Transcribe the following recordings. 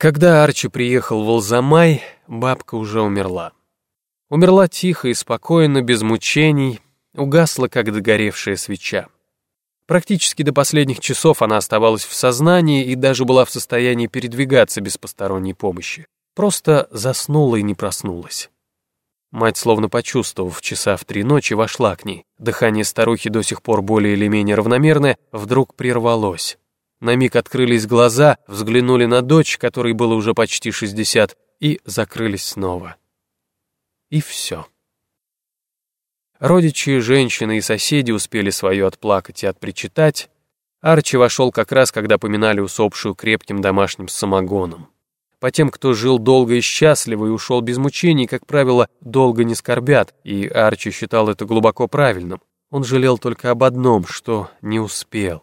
Когда Арчи приехал в Волзамай, бабка уже умерла. Умерла тихо и спокойно, без мучений, угасла, как догоревшая свеча. Практически до последних часов она оставалась в сознании и даже была в состоянии передвигаться без посторонней помощи. Просто заснула и не проснулась. Мать, словно почувствовав часа в три ночи, вошла к ней. Дыхание старухи, до сих пор более или менее равномерное, вдруг прервалось. На миг открылись глаза, взглянули на дочь, которой было уже почти шестьдесят, и закрылись снова. И все. Родичи, женщины и соседи успели свое отплакать и отпричитать. Арчи вошел как раз, когда поминали усопшую крепким домашним самогоном. По тем, кто жил долго и счастливо и ушел без мучений, как правило, долго не скорбят, и Арчи считал это глубоко правильным. Он жалел только об одном, что не успел.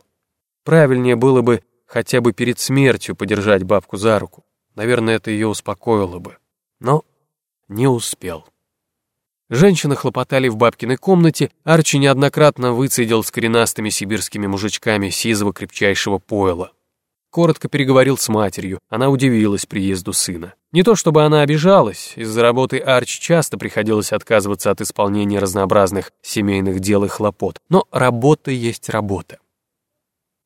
Правильнее было бы хотя бы перед смертью подержать бабку за руку. Наверное, это ее успокоило бы. Но не успел. Женщины хлопотали в бабкиной комнате, Арчи неоднократно выцедил с коренастыми сибирскими мужичками сизого крепчайшего пойла. Коротко переговорил с матерью, она удивилась приезду сына. Не то чтобы она обижалась, из-за работы Арчи часто приходилось отказываться от исполнения разнообразных семейных дел и хлопот, но работа есть работа.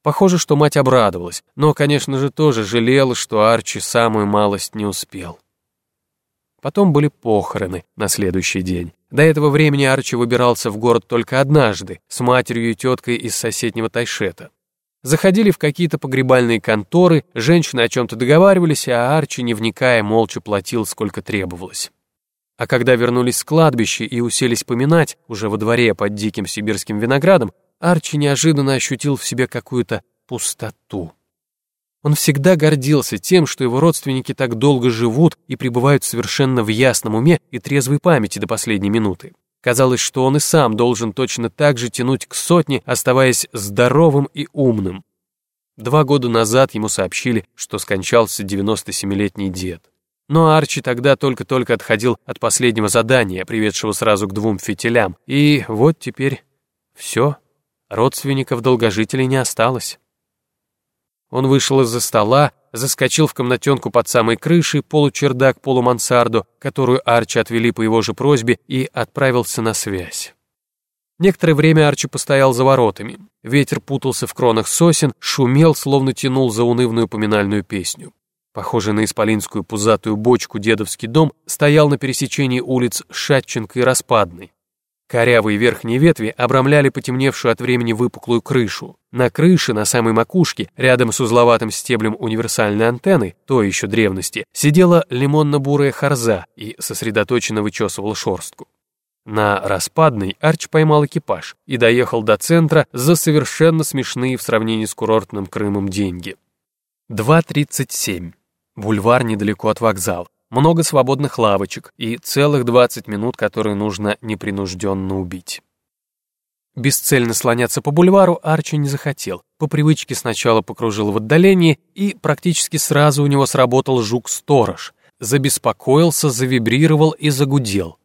Похоже, что мать обрадовалась, но, конечно же, тоже жалела, что Арчи самую малость не успел. Потом были похороны на следующий день. До этого времени Арчи выбирался в город только однажды, с матерью и теткой из соседнего Тайшета. Заходили в какие-то погребальные конторы, женщины о чем-то договаривались, а Арчи, не вникая, молча платил, сколько требовалось. А когда вернулись с кладбища и уселись поминать, уже во дворе под диким сибирским виноградом, Арчи неожиданно ощутил в себе какую-то пустоту. Он всегда гордился тем, что его родственники так долго живут и пребывают совершенно в ясном уме и трезвой памяти до последней минуты. Казалось, что он и сам должен точно так же тянуть к сотне, оставаясь здоровым и умным. Два года назад ему сообщили, что скончался 97-летний дед. Но Арчи тогда только-только отходил от последнего задания, приведшего сразу к двум фитилям, и вот теперь все, родственников долгожителей не осталось. Он вышел из-за стола, заскочил в комнатенку под самой крышей, получердак, полумансарду, которую Арчи отвели по его же просьбе, и отправился на связь. Некоторое время Арчи постоял за воротами. Ветер путался в кронах сосен, шумел, словно тянул за унывную поминальную песню. Похожий на исполинскую пузатую бочку дедовский дом стоял на пересечении улиц Шатченко и Распадной. Корявые верхние ветви обрамляли потемневшую от времени выпуклую крышу. На крыше, на самой макушке, рядом с узловатым стеблем универсальной антенны, той еще древности, сидела лимонно-бурая харза и сосредоточенно вычесывала шорстку. На распадной Арч поймал экипаж и доехал до центра за совершенно смешные в сравнении с курортным Крымом деньги. 2.37. Бульвар недалеко от вокзала много свободных лавочек и целых 20 минут, которые нужно непринужденно убить. Бесцельно слоняться по бульвару Арчи не захотел. По привычке сначала покружил в отдалении, и практически сразу у него сработал жук-сторож. Забеспокоился, завибрировал и загудел.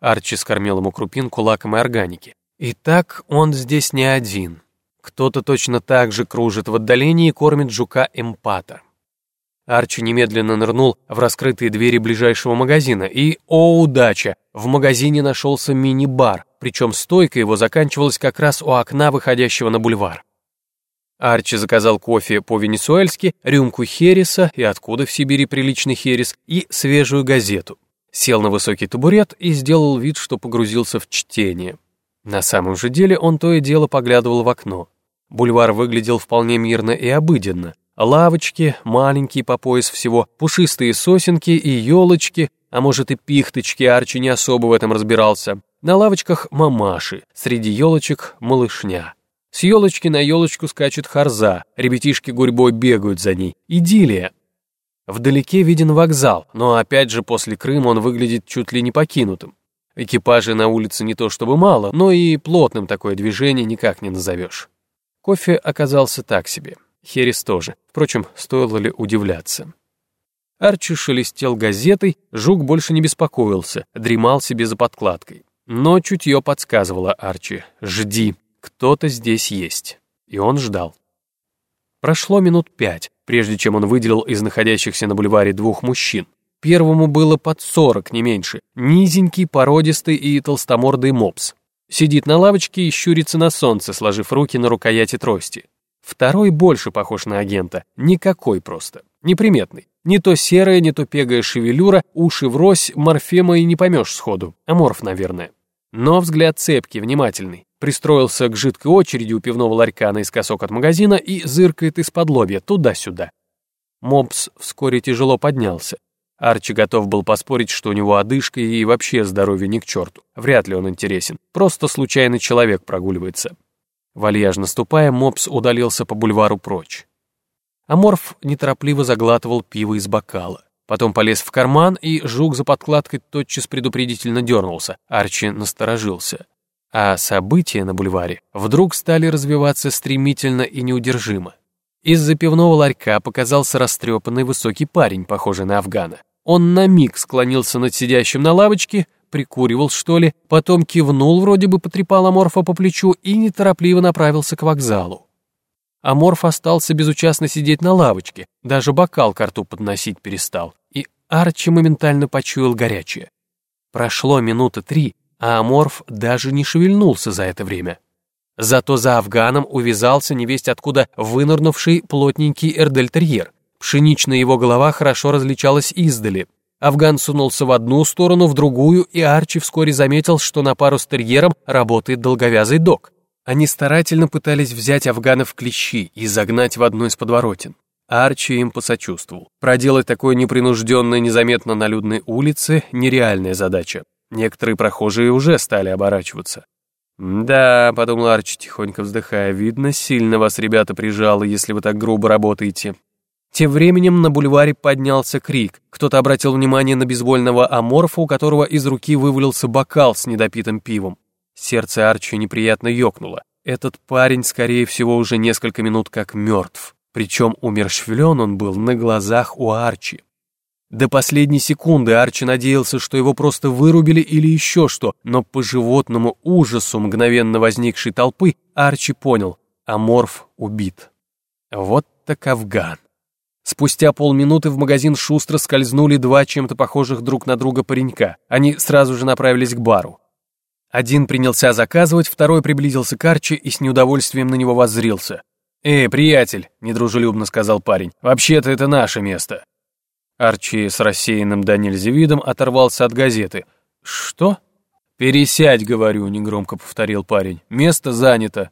Арчи скормил ему крупинку лакомой органики. И так он здесь не один. Кто-то точно так же кружит в отдалении и кормит жука-эмпата. Арчи немедленно нырнул в раскрытые двери ближайшего магазина, и, о удача, в магазине нашелся мини-бар, причем стойка его заканчивалась как раз у окна, выходящего на бульвар. Арчи заказал кофе по-венесуэльски, рюмку хереса, и откуда в Сибири приличный херес, и свежую газету. Сел на высокий табурет и сделал вид, что погрузился в чтение. На самом же деле он то и дело поглядывал в окно. Бульвар выглядел вполне мирно и обыденно. Лавочки, маленькие по пояс всего, пушистые сосенки и елочки, а может и пихточки, Арчи не особо в этом разбирался. На лавочках мамаши, среди елочек малышня. С елочки на елочку скачет харза, ребятишки гурьбой бегают за ней. Идиллия. Вдалеке виден вокзал, но опять же после Крыма он выглядит чуть ли не покинутым. Экипажей на улице не то чтобы мало, но и плотным такое движение никак не назовешь. Кофе оказался так себе. Херес тоже. Впрочем, стоило ли удивляться. Арчи шелестел газетой, жук больше не беспокоился, дремал себе за подкладкой. Но чутье подсказывало Арчи. «Жди, кто-то здесь есть». И он ждал. Прошло минут пять. прежде чем он выделил из находящихся на бульваре двух мужчин. Первому было под сорок, не меньше. Низенький, породистый и толстомордый мопс. Сидит на лавочке и щурится на солнце, сложив руки на рукояти трости. Второй больше похож на агента. Никакой просто. Неприметный. Не то серая, не то пегая шевелюра, уши врозь, морфема и не поймешь сходу. Аморф, наверное. Но взгляд цепкий, внимательный. Пристроился к жидкой очереди у пивного ларька наискосок от магазина и зыркает из-под лобья туда-сюда. Мопс вскоре тяжело поднялся. Арчи готов был поспорить, что у него одышка и вообще здоровье ни к черту. Вряд ли он интересен. Просто случайный человек прогуливается. Вальяжно ступая, Мопс удалился по бульвару прочь. Аморф неторопливо заглатывал пиво из бокала. Потом полез в карман, и жук за подкладкой тотчас предупредительно дернулся. Арчи насторожился. А события на бульваре вдруг стали развиваться стремительно и неудержимо. Из-за пивного ларька показался растрепанный высокий парень, похожий на Афгана. Он на миг склонился над сидящим на лавочке, прикуривал, что ли, потом кивнул, вроде бы потрепал Аморфа по плечу и неторопливо направился к вокзалу. Аморф остался безучастно сидеть на лавочке, даже бокал к рту подносить перестал, и Арчи моментально почуял горячее. Прошло минуты три, а Аморф даже не шевельнулся за это время. Зато за Афганом увязался невесть откуда вынырнувший плотненький эрдельтерьер. Пшеничная его голова хорошо различалась издали. Афган сунулся в одну сторону, в другую, и Арчи вскоре заметил, что на пару с терьером работает долговязый док. Они старательно пытались взять афганов в клещи и загнать в одну из подворотен. Арчи им посочувствовал. Проделать такое непринужденное незаметно на людной улице – нереальная задача. Некоторые прохожие уже стали оборачиваться. «Да», — подумал Арчи, тихонько вздыхая, — «видно, сильно вас, ребята, прижало, если вы так грубо работаете». Тем временем на бульваре поднялся крик. Кто-то обратил внимание на безвольного аморфа, у которого из руки вывалился бокал с недопитым пивом. Сердце Арчи неприятно ёкнуло. Этот парень, скорее всего, уже несколько минут как мертв. Причем умерщвлен он был на глазах у Арчи. До последней секунды Арчи надеялся, что его просто вырубили или еще что, но по животному ужасу мгновенно возникшей толпы Арчи понял — Аморф убит. Вот так Афган. Спустя полминуты в магазин шустро скользнули два чем-то похожих друг на друга паренька. Они сразу же направились к бару. Один принялся заказывать, второй приблизился к Арчи и с неудовольствием на него воззрился. «Эй, приятель», — недружелюбно сказал парень, — «вообще-то это наше место». Арчи с рассеянным до нельзя видом оторвался от газеты. «Что?» «Пересядь, говорю», — негромко повторил парень. «Место занято».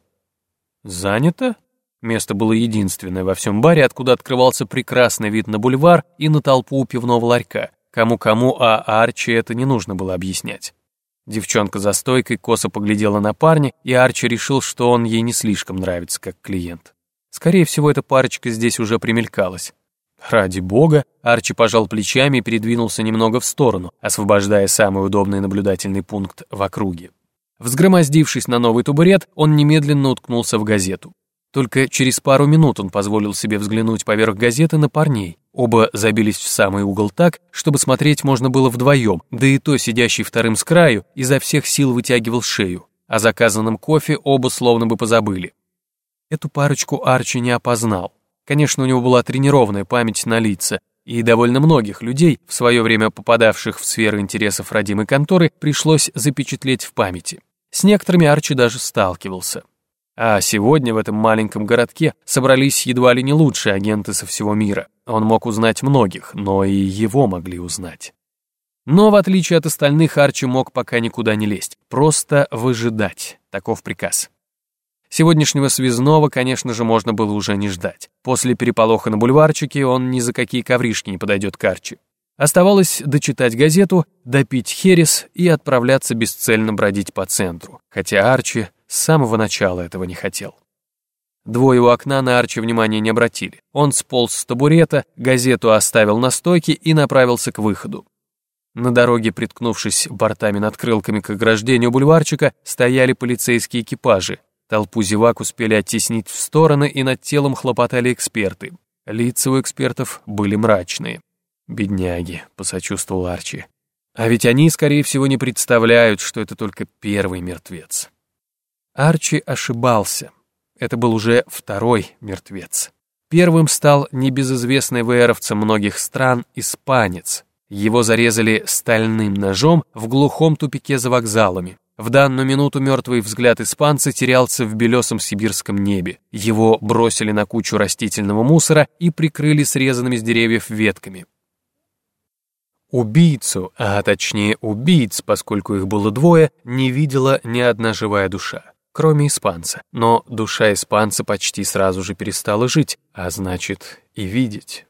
«Занято?» Место было единственное во всем баре, откуда открывался прекрасный вид на бульвар и на толпу у пивного ларька. Кому-кому, а Арчи это не нужно было объяснять. Девчонка за стойкой косо поглядела на парня, и Арчи решил, что он ей не слишком нравится как клиент. Скорее всего, эта парочка здесь уже примелькалась. Ради бога, Арчи пожал плечами и передвинулся немного в сторону, освобождая самый удобный наблюдательный пункт в округе. Взгромоздившись на новый табурет, он немедленно уткнулся в газету. Только через пару минут он позволил себе взглянуть поверх газеты на парней. Оба забились в самый угол так, чтобы смотреть можно было вдвоем, да и то сидящий вторым с краю изо всех сил вытягивал шею. О заказанном кофе оба словно бы позабыли. Эту парочку Арчи не опознал. Конечно, у него была тренированная память на лица, и довольно многих людей, в свое время попадавших в сферу интересов родимой конторы, пришлось запечатлеть в памяти. С некоторыми Арчи даже сталкивался. А сегодня в этом маленьком городке собрались едва ли не лучшие агенты со всего мира. Он мог узнать многих, но и его могли узнать. Но в отличие от остальных, Арчи мог пока никуда не лезть, просто выжидать, таков приказ. Сегодняшнего связного, конечно же, можно было уже не ждать. После переполоха на бульварчике он ни за какие ковришки не подойдет к Арчи. Оставалось дочитать газету, допить херес и отправляться бесцельно бродить по центру, хотя Арчи с самого начала этого не хотел. Двое у окна на Арчи внимания не обратили. Он сполз с табурета, газету оставил на стойке и направился к выходу. На дороге, приткнувшись бортами над крылками к ограждению бульварчика, стояли полицейские экипажи. Толпу зевак успели оттеснить в стороны, и над телом хлопотали эксперты. Лица у экспертов были мрачные. «Бедняги», — посочувствовал Арчи. «А ведь они, скорее всего, не представляют, что это только первый мертвец». Арчи ошибался. Это был уже второй мертвец. Первым стал небезызвестный ВРовцам многих стран испанец. Его зарезали стальным ножом в глухом тупике за вокзалами. В данную минуту мертвый взгляд испанца терялся в белесом сибирском небе. Его бросили на кучу растительного мусора и прикрыли срезанными с деревьев ветками. Убийцу, а точнее убийц, поскольку их было двое, не видела ни одна живая душа, кроме испанца. Но душа испанца почти сразу же перестала жить, а значит и видеть.